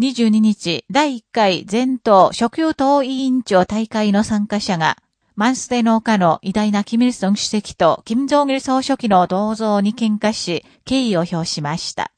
22日、第1回全党食用党委員長大会の参加者が、マンスデ農家の偉大なキム・イルソン主席とキム・ジョン・イル総書記の銅像に喧嘩し、敬意を表しました。